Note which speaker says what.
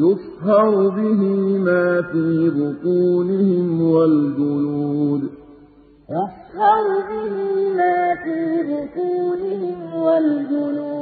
Speaker 1: يُصْهَرُ بِهِ مَا فِي بُطُونِهِمْ وَالْجُلُودُ
Speaker 2: يُصْهَرُ بِهِ مَا فِي بُطُونِهِمْ وَالْجُلُودُ